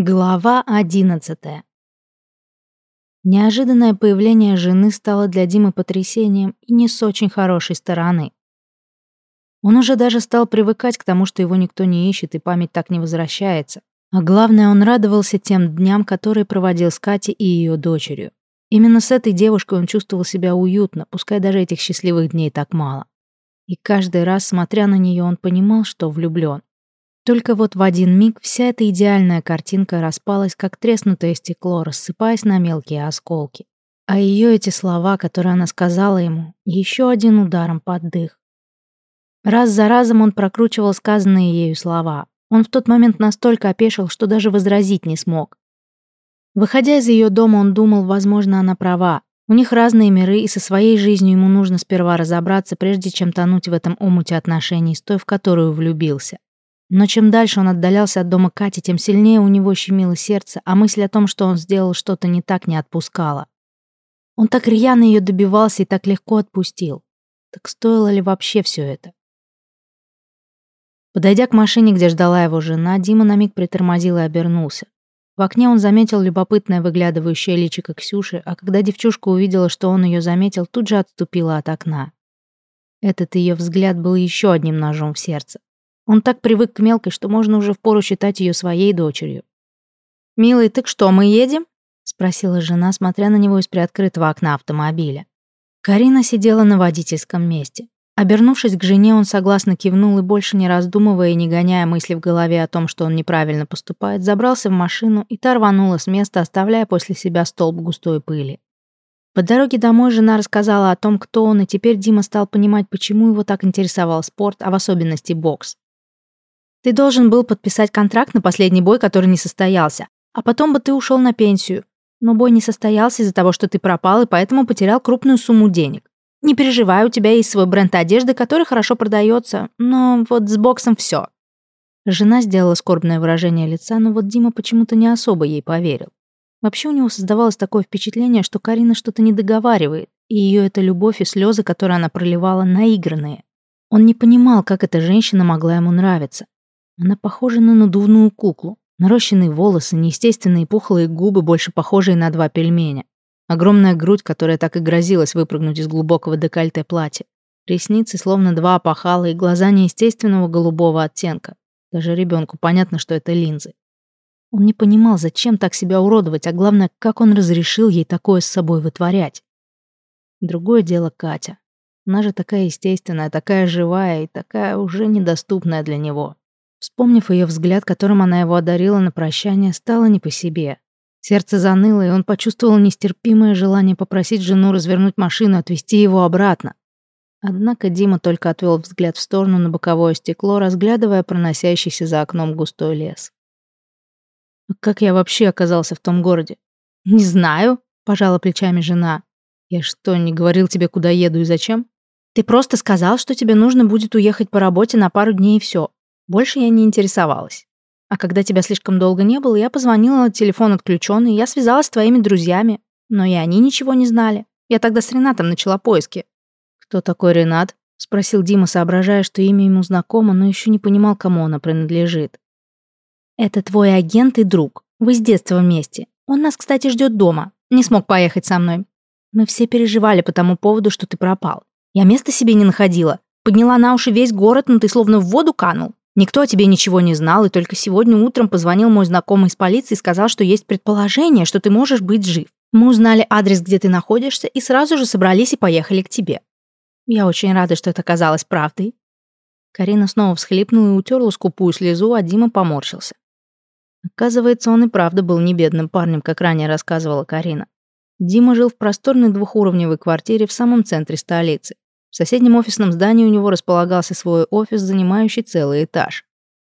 Глава одиннадцатая. Неожиданное появление жены стало для Димы потрясением и не с очень хорошей стороны. Он уже даже стал привыкать к тому, что его никто не ищет и память так не возвращается. А главное, он радовался тем дням, которые проводил с Катей и ее дочерью. Именно с этой девушкой он чувствовал себя уютно, пускай даже этих счастливых дней так мало. И каждый раз, смотря на нее, он понимал, что влюблен. Только вот в один миг вся эта идеальная картинка распалась, как треснутое стекло, рассыпаясь на мелкие осколки. А ее эти слова, которые она сказала ему, еще один ударом под дых. Раз за разом он прокручивал сказанные ею слова. Он в тот момент настолько опешил, что даже возразить не смог. Выходя из ее дома, он думал, возможно, она права. У них разные миры, и со своей жизнью ему нужно сперва разобраться, прежде чем тонуть в этом омуте отношений с той, в которую влюбился. Но чем дальше он отдалялся от дома Кати, тем сильнее у него щемило сердце, а мысль о том, что он сделал что-то не так, не отпускала. Он так рьяно ее добивался и так легко отпустил. Так стоило ли вообще все это? Подойдя к машине, где ждала его жена, Дима на миг притормозил и обернулся. В окне он заметил любопытное выглядывающее личико Ксюши, а когда девчушка увидела, что он ее заметил, тут же отступила от окна. Этот ее взгляд был еще одним ножом в сердце. Он так привык к мелкой, что можно уже впору считать ее своей дочерью. «Милый, так что, мы едем?» — спросила жена, смотря на него из приоткрытого окна автомобиля. Карина сидела на водительском месте. Обернувшись к жене, он согласно кивнул и, больше не раздумывая и не гоняя мысли в голове о том, что он неправильно поступает, забрался в машину, и та рванула с места, оставляя после себя столб густой пыли. По дороге домой жена рассказала о том, кто он, и теперь Дима стал понимать, почему его так интересовал спорт, а в особенности бокс. Ты должен был подписать контракт на последний бой, который не состоялся, а потом бы ты ушел на пенсию. Но бой не состоялся из-за того, что ты пропал и поэтому потерял крупную сумму денег. Не переживай, у тебя есть свой бренд одежды, который хорошо продается, но вот с боксом все. Жена сделала скорбное выражение лица, но вот Дима почему-то не особо ей поверил. Вообще у него создавалось такое впечатление, что Карина что-то не договаривает, и ее эта любовь и слезы, которые она проливала, наигранные. Он не понимал, как эта женщина могла ему нравиться. Она похожа на надувную куклу. Нарощенные волосы, неестественные пухлые губы, больше похожие на два пельменя. Огромная грудь, которая так и грозилась выпрыгнуть из глубокого декольте платья. Ресницы словно два опахала и глаза неестественного голубого оттенка. Даже ребенку понятно, что это линзы. Он не понимал, зачем так себя уродовать, а главное, как он разрешил ей такое с собой вытворять. Другое дело Катя. Она же такая естественная, такая живая и такая уже недоступная для него. Вспомнив ее взгляд, которым она его одарила на прощание, стало не по себе. Сердце заныло, и он почувствовал нестерпимое желание попросить жену развернуть машину и отвезти его обратно. Однако Дима только отвел взгляд в сторону на боковое стекло, разглядывая проносящийся за окном густой лес. «А «Как я вообще оказался в том городе?» «Не знаю», — пожала плечами жена. «Я что, не говорил тебе, куда еду и зачем?» «Ты просто сказал, что тебе нужно будет уехать по работе на пару дней и все. Больше я не интересовалась. А когда тебя слишком долго не было, я позвонила, телефон отключенный, я связалась с твоими друзьями. Но и они ничего не знали. Я тогда с Ренатом начала поиски. «Кто такой Ренат?» — спросил Дима, соображая, что имя ему знакомо, но еще не понимал, кому оно принадлежит. «Это твой агент и друг. Вы с детства вместе. Он нас, кстати, ждет дома. Не смог поехать со мной. Мы все переживали по тому поводу, что ты пропал. Я места себе не находила. Подняла на уши весь город, но ты словно в воду канул. Никто о тебе ничего не знал, и только сегодня утром позвонил мой знакомый из полиции и сказал, что есть предположение, что ты можешь быть жив. Мы узнали адрес, где ты находишься, и сразу же собрались и поехали к тебе. Я очень рада, что это оказалось правдой. Карина снова всхлипнула и утерла скупую слезу, а Дима поморщился. Оказывается, он и правда был не бедным парнем, как ранее рассказывала Карина. Дима жил в просторной двухуровневой квартире в самом центре столицы. В соседнем офисном здании у него располагался свой офис, занимающий целый этаж.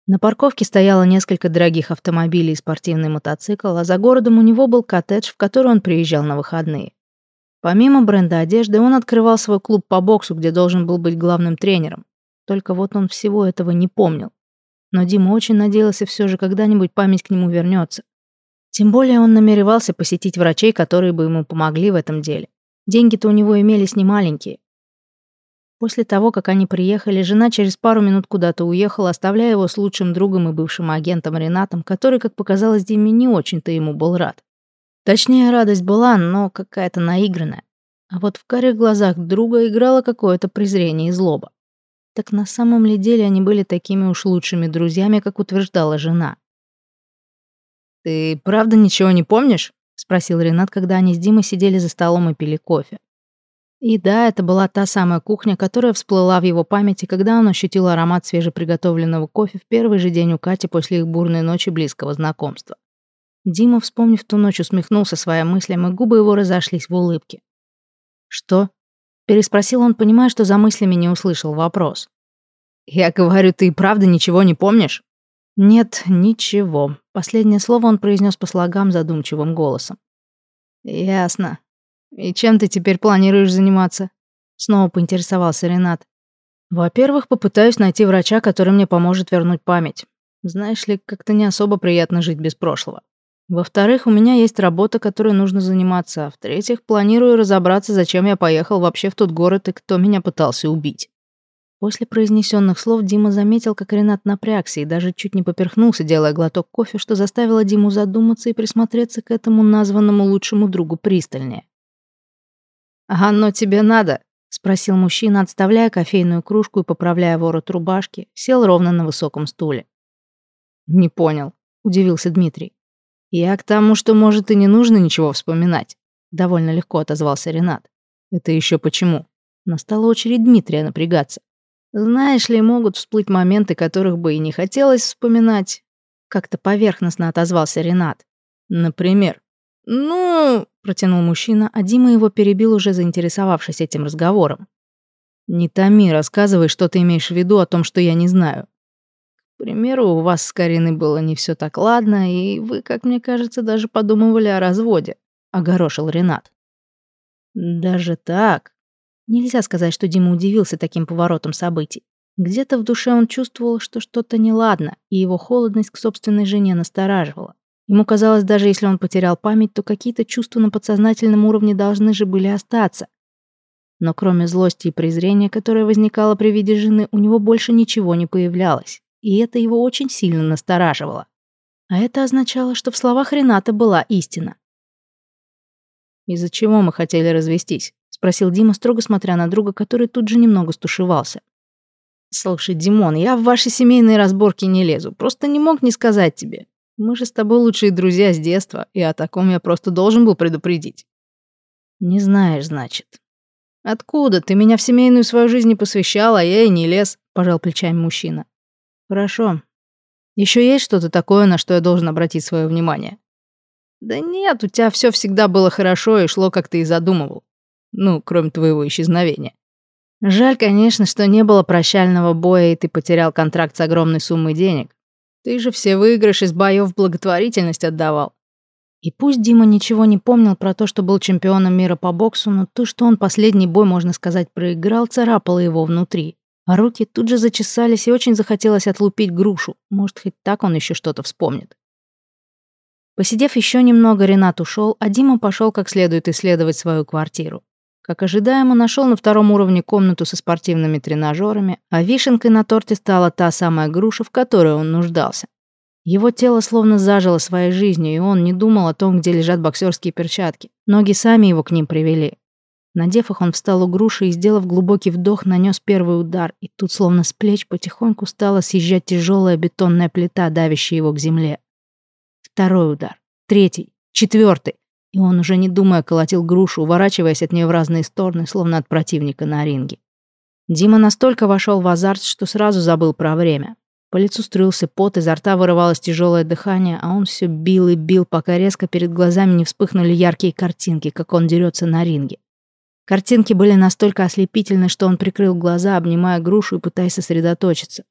На парковке стояло несколько дорогих автомобилей и спортивный мотоцикл, а за городом у него был коттедж, в который он приезжал на выходные. Помимо бренда одежды, он открывал свой клуб по боксу, где должен был быть главным тренером. Только вот он всего этого не помнил. Но Дима очень надеялся все же когда-нибудь память к нему вернется. Тем более он намеревался посетить врачей, которые бы ему помогли в этом деле. Деньги-то у него имелись немаленькие. После того, как они приехали, жена через пару минут куда-то уехала, оставляя его с лучшим другом и бывшим агентом Ренатом, который, как показалось Диме, не очень-то ему был рад. Точнее, радость была, но какая-то наигранная. А вот в карих глазах друга играло какое-то презрение и злоба. Так на самом ли деле они были такими уж лучшими друзьями, как утверждала жена? «Ты правда ничего не помнишь?» — спросил Ренат, когда они с Димой сидели за столом и пили кофе. И да, это была та самая кухня, которая всплыла в его памяти, когда он ощутил аромат свежеприготовленного кофе в первый же день у Кати после их бурной ночи близкого знакомства. Дима, вспомнив ту ночь, усмехнулся своим мыслям, и губы его разошлись в улыбке. «Что?» — переспросил он, понимая, что за мыслями не услышал вопрос. «Я говорю, ты и правда ничего не помнишь?» «Нет, ничего». Последнее слово он произнес по слогам задумчивым голосом. «Ясно. И чем ты теперь планируешь заниматься?» Снова поинтересовался Ренат. «Во-первых, попытаюсь найти врача, который мне поможет вернуть память. Знаешь ли, как-то не особо приятно жить без прошлого. Во-вторых, у меня есть работа, которой нужно заниматься. А в-третьих, планирую разобраться, зачем я поехал вообще в тот город и кто меня пытался убить. После произнесенных слов Дима заметил, как Ренат напрягся и даже чуть не поперхнулся, делая глоток кофе, что заставило Диму задуматься и присмотреться к этому названному лучшему другу пристальнее. «А оно тебе надо?» — спросил мужчина, отставляя кофейную кружку и поправляя ворот рубашки, сел ровно на высоком стуле. «Не понял», — удивился Дмитрий. «Я к тому, что, может, и не нужно ничего вспоминать», — довольно легко отозвался Ренат. «Это еще почему?» Настала очередь Дмитрия напрягаться. Знаешь ли, могут всплыть моменты, которых бы и не хотелось вспоминать. Как-то поверхностно отозвался Ренат. Например. Ну, протянул мужчина, а Дима его перебил, уже заинтересовавшись этим разговором. Не томи, рассказывай, что ты имеешь в виду о том, что я не знаю. К примеру, у вас с Кариной было не все так ладно, и вы, как мне кажется, даже подумывали о разводе, огорошил Ренат. Даже так? Нельзя сказать, что Дима удивился таким поворотом событий. Где-то в душе он чувствовал, что что-то неладно, и его холодность к собственной жене настораживала. Ему казалось, даже если он потерял память, то какие-то чувства на подсознательном уровне должны же были остаться. Но кроме злости и презрения, которое возникало при виде жены, у него больше ничего не появлялось, и это его очень сильно настораживало. А это означало, что в словах Рената была истина. «Из-за чего мы хотели развестись?» спросил Дима, строго смотря на друга, который тут же немного стушевался. «Слушай, Димон, я в ваши семейные разборки не лезу, просто не мог не сказать тебе. Мы же с тобой лучшие друзья с детства, и о таком я просто должен был предупредить». «Не знаешь, значит». «Откуда? Ты меня в семейную свою жизнь не посвящал, а я и не лез», — пожал плечами мужчина. «Хорошо. Еще есть что-то такое, на что я должен обратить свое внимание?» «Да нет, у тебя все всегда было хорошо и шло, как ты и задумывал. Ну, кроме твоего исчезновения. Жаль, конечно, что не было прощального боя, и ты потерял контракт с огромной суммой денег. Ты же все выигрыши из боев благотворительность отдавал. И пусть Дима ничего не помнил про то, что был чемпионом мира по боксу, но то, что он последний бой, можно сказать, проиграл, царапало его внутри. А руки тут же зачесались, и очень захотелось отлупить грушу. Может, хоть так он еще что-то вспомнит. Посидев еще немного, Ренат ушел, а Дима пошел как следует исследовать свою квартиру. Как ожидаемо, нашел на втором уровне комнату со спортивными тренажерами, а вишенкой на торте стала та самая груша, в которой он нуждался. Его тело словно зажило своей жизнью, и он не думал о том, где лежат боксерские перчатки. Ноги сами его к ним привели. Надев их, он встал у груши и, сделав глубокий вдох, нанес первый удар, и тут словно с плеч потихоньку стала съезжать тяжелая бетонная плита, давящая его к земле. Второй удар. Третий. Четвертый. И он, уже не думая, колотил грушу, уворачиваясь от нее в разные стороны, словно от противника на ринге. Дима настолько вошел в азарт, что сразу забыл про время. По лицу струился пот, изо рта вырывалось тяжелое дыхание, а он все бил и бил, пока резко перед глазами не вспыхнули яркие картинки, как он дерется на ринге. Картинки были настолько ослепительны, что он прикрыл глаза, обнимая грушу и пытаясь сосредоточиться.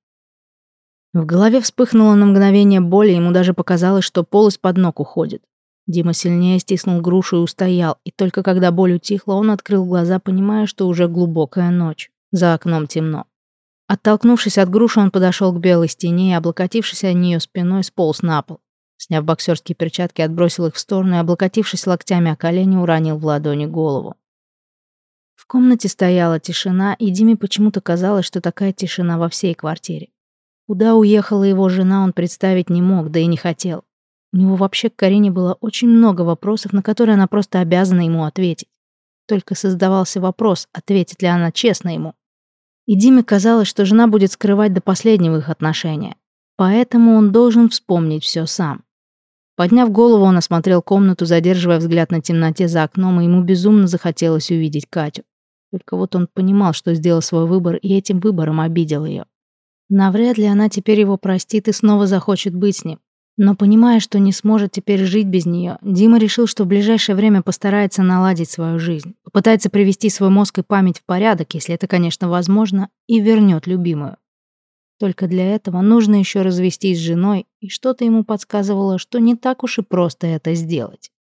В голове вспыхнуло на мгновение боли, ему даже показалось, что пол из-под ног уходит. Дима сильнее стиснул грушу и устоял, и только когда боль утихла, он открыл глаза, понимая, что уже глубокая ночь. За окном темно. Оттолкнувшись от груши, он подошел к белой стене и, облокотившись о нее спиной, сполз на пол. Сняв боксерские перчатки, отбросил их в сторону и, облокотившись локтями о колени, уронил в ладони голову. В комнате стояла тишина, и Диме почему-то казалось, что такая тишина во всей квартире. Куда уехала его жена, он представить не мог, да и не хотел. У него вообще к Карине было очень много вопросов, на которые она просто обязана ему ответить. Только создавался вопрос, ответит ли она честно ему. И Диме казалось, что жена будет скрывать до последнего их отношения. Поэтому он должен вспомнить все сам. Подняв голову, он осмотрел комнату, задерживая взгляд на темноте за окном, и ему безумно захотелось увидеть Катю. Только вот он понимал, что сделал свой выбор, и этим выбором обидел ее. Навряд ли она теперь его простит и снова захочет быть с ним. Но понимая, что не сможет теперь жить без нее, Дима решил, что в ближайшее время постарается наладить свою жизнь, попытается привести свой мозг и память в порядок, если это, конечно, возможно, и вернет любимую. Только для этого нужно еще развестись с женой, и что-то ему подсказывало, что не так уж и просто это сделать.